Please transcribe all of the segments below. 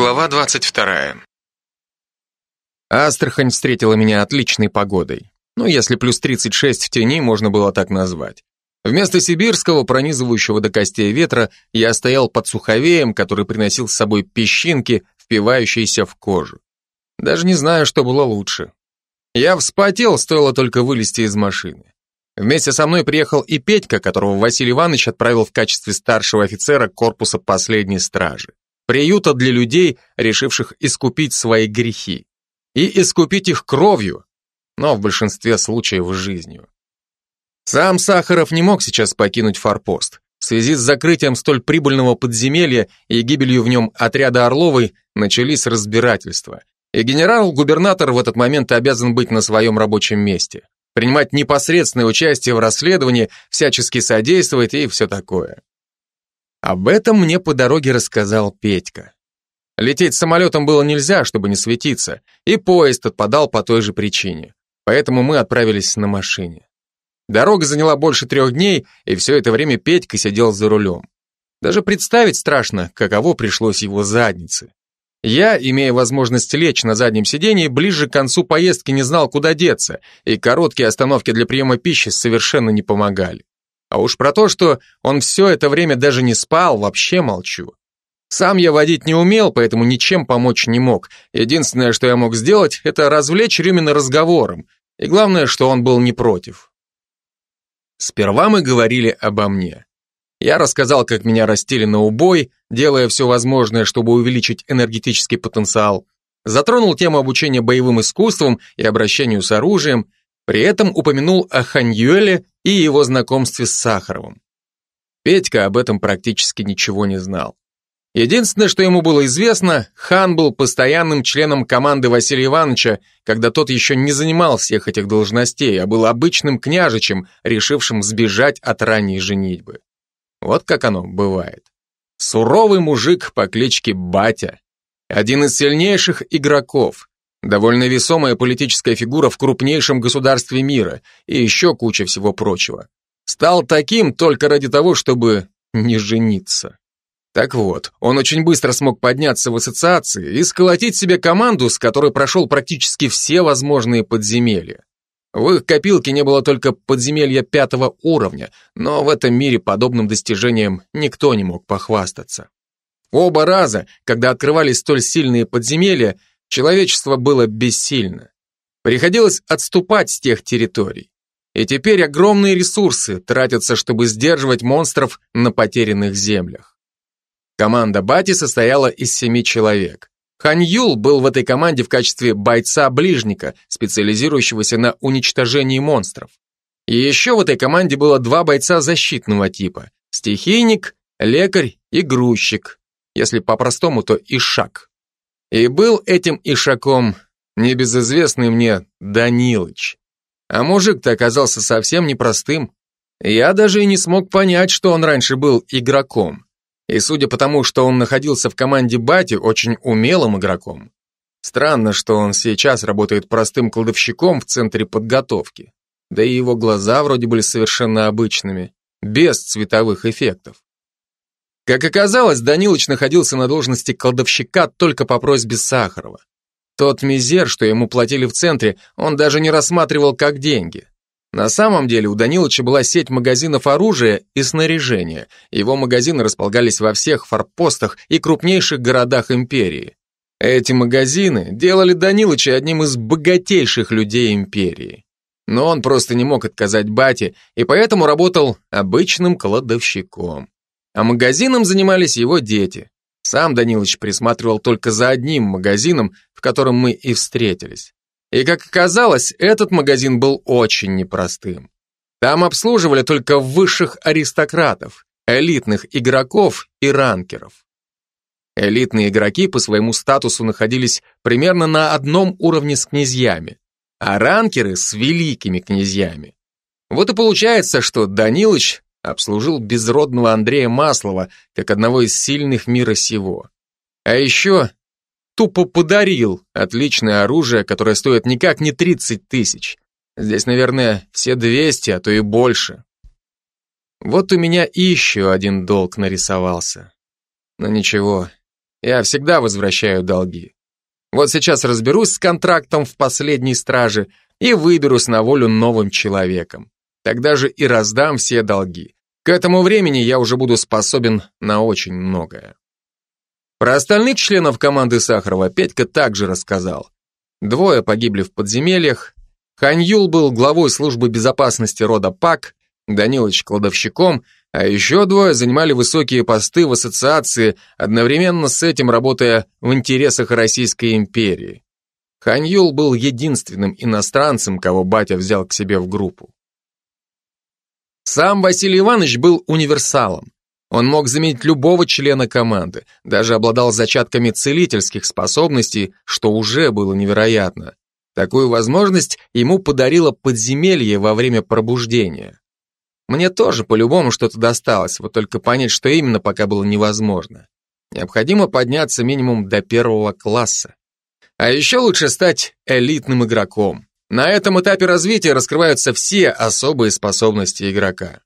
Глава 22. Астрахань встретила меня отличной погодой. Ну, если плюс 36 в тени, можно было так назвать. Вместо сибирского, пронизывающего до костей ветра, я стоял под суховеем, который приносил с собой песчинки, впивающиеся в кожу. Даже не знаю, что было лучше. Я вспотел, стоило только вылезти из машины. Вместе со мной приехал и Петька, которого Василий Иванович отправил в качестве старшего офицера корпуса последней стражи приюта для людей, решивших искупить свои грехи. И искупить их кровью, но в большинстве случаев жизнью. Сам Сахаров не мог сейчас покинуть форпост. В связи с закрытием столь прибыльного подземелья и гибелью в нем отряда Орловой начались разбирательства. И генерал-губернатор в этот момент обязан быть на своем рабочем месте, принимать непосредственное участие в расследовании, всячески содействовать и все такое. Об этом мне по дороге рассказал Петька. Лететь самолетом было нельзя, чтобы не светиться, и поезд отпадал по той же причине. Поэтому мы отправились на машине. Дорога заняла больше трех дней, и все это время Петька сидел за рулем. Даже представить страшно, каково пришлось его заднице. Я, имея возможность лечь на заднем сидении, ближе к концу поездки не знал, куда деться, и короткие остановки для приема пищи совершенно не помогали. А уж про то, что он все это время даже не спал, вообще молчу. Сам я водить не умел, поэтому ничем помочь не мог. Единственное, что я мог сделать, это развлечь Рюмина разговором. И главное, что он был не против. Сперва мы говорили обо мне. Я рассказал, как меня растили на убой, делая все возможное, чтобы увеличить энергетический потенциал. Затронул тему обучения боевым искусствам и обращению с оружием, при этом упомянул о Ханьюэле и его знакомстве с Сахаровым. Петька об этом практически ничего не знал. Единственное, что ему было известно, хан был постоянным членом команды Василия Ивановича, когда тот еще не занимал всех этих должностей, а был обычным княжичем, решившим сбежать от ранней женитьбы. Вот как оно бывает. Суровый мужик по кличке Батя. Один из сильнейших игроков. Довольно весомая политическая фигура в крупнейшем государстве мира и еще куча всего прочего. Стал таким только ради того, чтобы не жениться. Так вот, он очень быстро смог подняться в ассоциации и сколотить себе команду, с которой прошел практически все возможные подземелья. В их копилке не было только подземелья пятого уровня, но в этом мире подобным достижением никто не мог похвастаться. Оба раза, когда открывались столь сильные подземелья, Человечество было бессильно. Приходилось отступать с тех территорий. И теперь огромные ресурсы тратятся, чтобы сдерживать монстров на потерянных землях. Команда Бати состояла из семи человек. Хан Юл был в этой команде в качестве бойца-ближника, специализирующегося на уничтожении монстров. И еще в этой команде было два бойца защитного типа – стихийник, лекарь и грузчик, если по-простому, то ишак. И был этим ишаком небезызвестный мне Данилыч. А мужик-то оказался совсем непростым. Я даже и не смог понять, что он раньше был игроком. И судя по тому, что он находился в команде Бати, очень умелым игроком. Странно, что он сейчас работает простым кладовщиком в центре подготовки. Да и его глаза вроде были совершенно обычными, без цветовых эффектов. Как оказалось, Данилыч находился на должности кладовщика только по просьбе Сахарова. Тот мизер, что ему платили в центре, он даже не рассматривал как деньги. На самом деле у Данилыча была сеть магазинов оружия и снаряжения. Его магазины располагались во всех форпостах и крупнейших городах империи. Эти магазины делали Данилыча одним из богатейших людей империи. Но он просто не мог отказать бате, и поэтому работал обычным кладовщиком. А магазином занимались его дети. Сам Данилович присматривал только за одним магазином, в котором мы и встретились. И, как оказалось, этот магазин был очень непростым. Там обслуживали только высших аристократов, элитных игроков и ранкеров. Элитные игроки по своему статусу находились примерно на одном уровне с князьями, а ранкеры с великими князьями. Вот и получается, что Данилыч обслужил безродного Андрея Маслова, как одного из сильных мира сего. А еще тупо подарил отличное оружие, которое стоит никак не 30 тысяч. Здесь, наверное, все 200, а то и больше. Вот у меня и еще один долг нарисовался. Но ничего, Я всегда возвращаю долги. Вот сейчас разберусь с контрактом в последней страже и выберусь на волю новым человеком. Тогда же и раздам все долги. К этому времени я уже буду способен на очень многое. Про остальных членов команды Сахарова Петька также рассказал. Двое погибли в подземельях, Ханьюл был главой службы безопасности рода Пак, Данилыч кладовщиком, а еще двое занимали высокие посты в ассоциации, одновременно с этим работая в интересах Российской империи. Ханьюл был единственным иностранцем, кого батя взял к себе в группу. Сам Василий Иванович был универсалом. Он мог заменить любого члена команды, даже обладал зачатками целительских способностей, что уже было невероятно. Такую возможность ему подарило подземелье во время пробуждения. Мне тоже по-любому что-то досталось, вот только понять, что именно, пока было невозможно. Необходимо подняться минимум до первого класса. А еще лучше стать элитным игроком. На этом этапе развития раскрываются все особые способности игрока.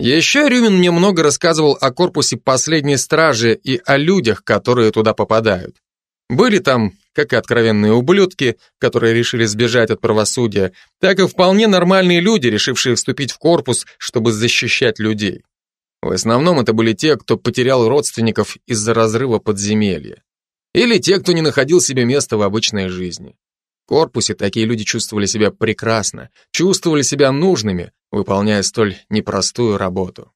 Еще Рюмин мне много рассказывал о корпусе последней стражи и о людях, которые туда попадают. Были там как и откровенные ублюдки, которые решили сбежать от правосудия, так и вполне нормальные люди, решившие вступить в корпус, чтобы защищать людей. В основном это были те, кто потерял родственников из-за разрыва подземелья. Или те, кто не находил себе места в обычной жизни. Корпусе такие люди чувствовали себя прекрасно, чувствовали себя нужными, выполняя столь непростую работу.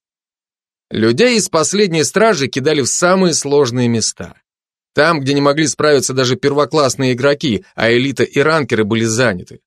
Людей из последней стражи кидали в самые сложные места. Там, где не могли справиться даже первоклассные игроки, а элита и ранкеры были заняты.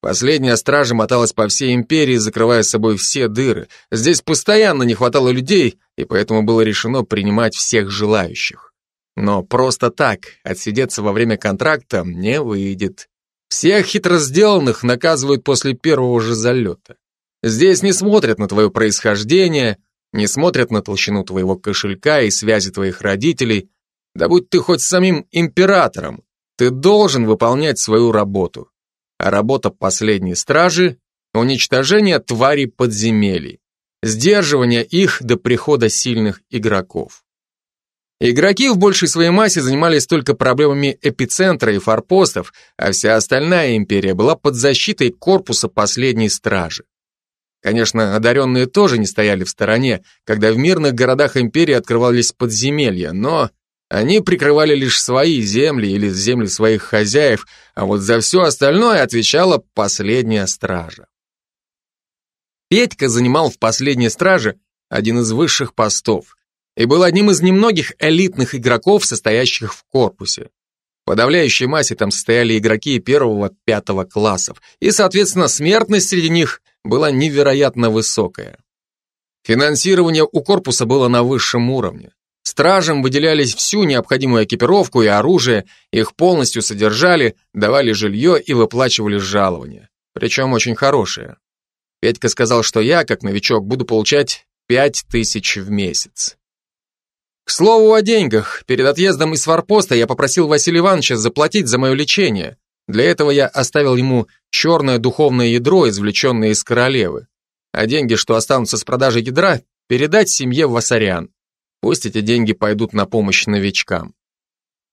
Последняя стража моталась по всей империи, закрывая с собой все дыры. Здесь постоянно не хватало людей, и поэтому было решено принимать всех желающих. Но просто так отсидеться во время контракта не выйдет. Всех хитро сделанных наказывают после первого же залета. Здесь не смотрят на твое происхождение, не смотрят на толщину твоего кошелька и связи твоих родителей, да будь ты хоть самим императором, ты должен выполнять свою работу. А работа последней стражи — уничтожение тварей подземелий, сдерживание их до прихода сильных игроков. Игроки в большей своей массе занимались только проблемами эпицентра и форпостов, а вся остальная империя была под защитой корпуса последней стражи. Конечно, одаренные тоже не стояли в стороне, когда в мирных городах империи открывались подземелья, но они прикрывали лишь свои земли или земли своих хозяев, а вот за все остальное отвечала последняя стража. Петька занимал в последней страже один из высших постов и был одним из немногих элитных игроков, состоящих в корпусе. В подавляющей массе там состояли игроки первого-пятого классов, и, соответственно, смертность среди них была невероятно высокая. Финансирование у корпуса было на высшем уровне. Стражам выделялись всю необходимую экипировку и оружие, их полностью содержали, давали жилье и выплачивали жалования. Причем очень хорошие. Петька сказал, что я, как новичок, буду получать пять тысяч в месяц. К слову о деньгах, перед отъездом из форпоста я попросил Василия Ивановича заплатить за мое лечение. Для этого я оставил ему черное духовное ядро, извлеченное из королевы. А деньги, что останутся с продажи ядра, передать семье Васарян. Пусть эти деньги пойдут на помощь новичкам.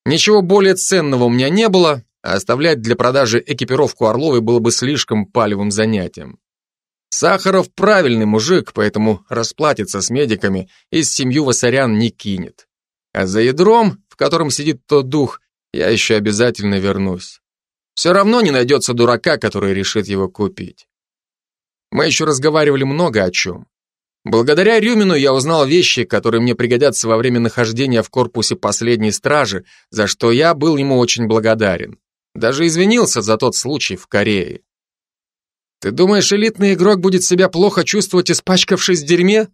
Ничего более ценного у меня не было, а оставлять для продажи экипировку Орловой было бы слишком палевым занятием. Сахаров правильный мужик, поэтому расплатится с медиками и семью Васарян не кинет. А за ядром, в котором сидит тот дух, я еще обязательно вернусь. Все равно не найдется дурака, который решит его купить. Мы еще разговаривали много о чем. Благодаря Рюмину я узнал вещи, которые мне пригодятся во время нахождения в корпусе последней стражи, за что я был ему очень благодарен. Даже извинился за тот случай в Корее. Ты думаешь, элитный игрок будет себя плохо чувствовать, испачкавшись в дерьме?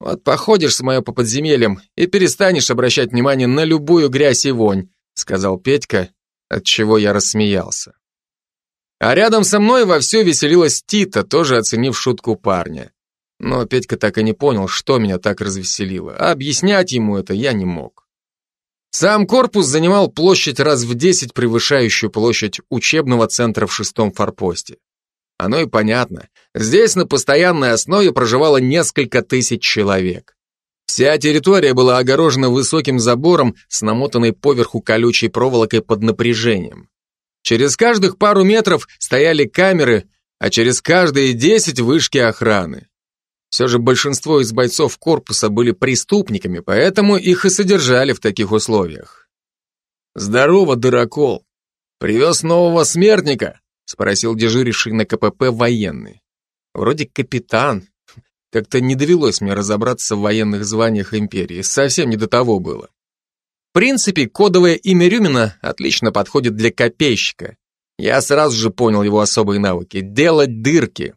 Вот походишь с мое по подземельям и перестанешь обращать внимание на любую грязь и вонь, сказал Петька, от чего я рассмеялся. А рядом со мной вовсю веселилась Тита, тоже оценив шутку парня. Но Петька так и не понял, что меня так развеселило, а объяснять ему это я не мог. Сам корпус занимал площадь раз в десять превышающую площадь учебного центра в шестом форпосте. Оно и понятно. Здесь на постоянной основе проживало несколько тысяч человек. Вся территория была огорожена высоким забором с намотанной поверху колючей проволокой под напряжением. Через каждых пару метров стояли камеры, а через каждые десять вышки охраны. Все же большинство из бойцов корпуса были преступниками, поэтому их и содержали в таких условиях. «Здорово, дырокол! Привез нового смертника?» — спросил дежуривший на КПП военный. Вроде капитан, как-то не довелось мне разобраться в военных званиях империи, совсем не до того было. В принципе, кодовое имя Рюмина отлично подходит для копейщика. Я сразу же понял его особые навыки – делать дырки.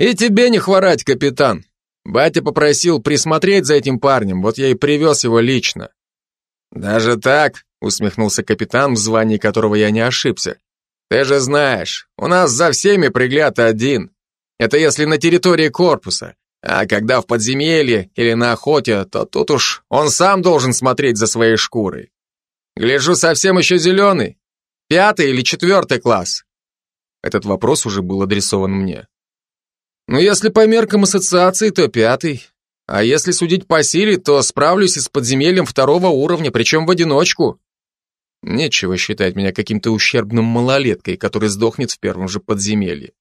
И тебе не хворать, капитан. Батя попросил присмотреть за этим парнем, вот я и привез его лично. Даже так, усмехнулся капитан, в звании которого я не ошибся. Ты же знаешь, у нас за всеми пригляд один. Это если на территории корпуса. А когда в подземелье или на охоте, то тут уж он сам должен смотреть за своей шкурой. Гляжу, совсем еще зеленый. Пятый или четвертый класс? Этот вопрос уже был адресован мне. Ну, если по меркам ассоциации, то пятый. А если судить по силе, то справлюсь и с подземельем второго уровня, причем в одиночку. Нечего считать меня каким-то ущербным малолеткой, который сдохнет в первом же подземелье.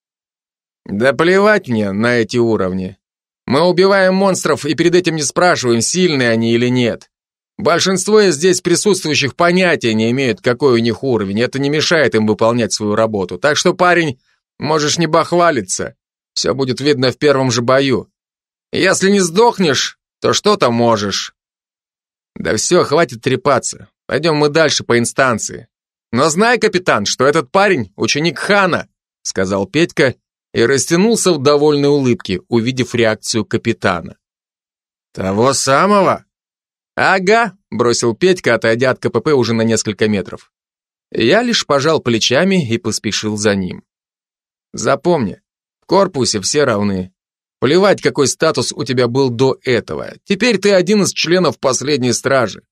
Да плевать мне на эти уровни. Мы убиваем монстров и перед этим не спрашиваем, сильные они или нет. Большинство из здесь присутствующих понятия не имеют, какой у них уровень. Это не мешает им выполнять свою работу. Так что, парень, можешь не бахвалиться. Все будет видно в первом же бою. Если не сдохнешь, то что-то можешь. Да все, хватит трепаться. Пойдем мы дальше по инстанции. Но знай, капитан, что этот парень ученик хана, сказал Петька и растянулся в довольной улыбке, увидев реакцию капитана. «Того самого?» «Ага», — бросил Петька, отойдя от КПП уже на несколько метров. Я лишь пожал плечами и поспешил за ним. «Запомни, в корпусе все равны. Плевать, какой статус у тебя был до этого. Теперь ты один из членов последней стражи.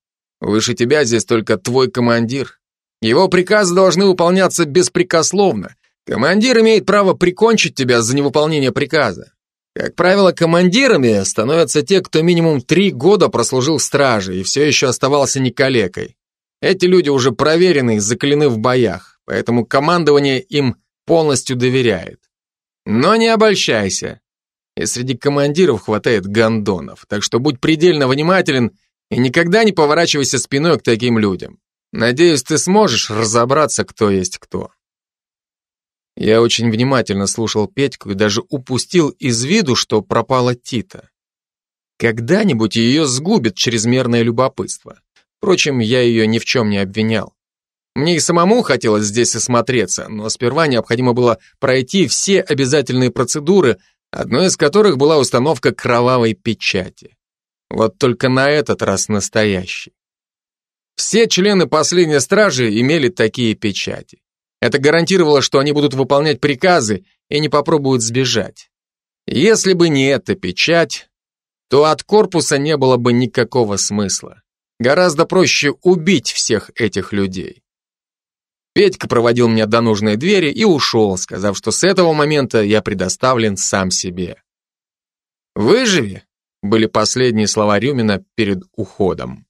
Выше тебя здесь только твой командир. Его приказы должны выполняться беспрекословно, Командир имеет право прикончить тебя за невыполнение приказа. Как правило, командирами становятся те, кто минимум три года прослужил в страже и все еще оставался не калекой. Эти люди уже проверены и закалены в боях, поэтому командование им полностью доверяет. Но не обольщайся. И среди командиров хватает гондонов, так что будь предельно внимателен и никогда не поворачивайся спиной к таким людям. Надеюсь, ты сможешь разобраться, кто есть кто. Я очень внимательно слушал Петьку и даже упустил из виду, что пропала Тита. Когда-нибудь ее сгубит чрезмерное любопытство. Впрочем, я ее ни в чем не обвинял. Мне и самому хотелось здесь осмотреться, но сперва необходимо было пройти все обязательные процедуры, одной из которых была установка кровавой печати. Вот только на этот раз настоящий. Все члены последней стражи имели такие печати. Это гарантировало, что они будут выполнять приказы и не попробуют сбежать. Если бы не эта печать, то от корпуса не было бы никакого смысла. Гораздо проще убить всех этих людей. Петька проводил меня до нужной двери и ушел, сказав, что с этого момента я предоставлен сам себе. «Выживи» были последние слова Рюмина перед уходом.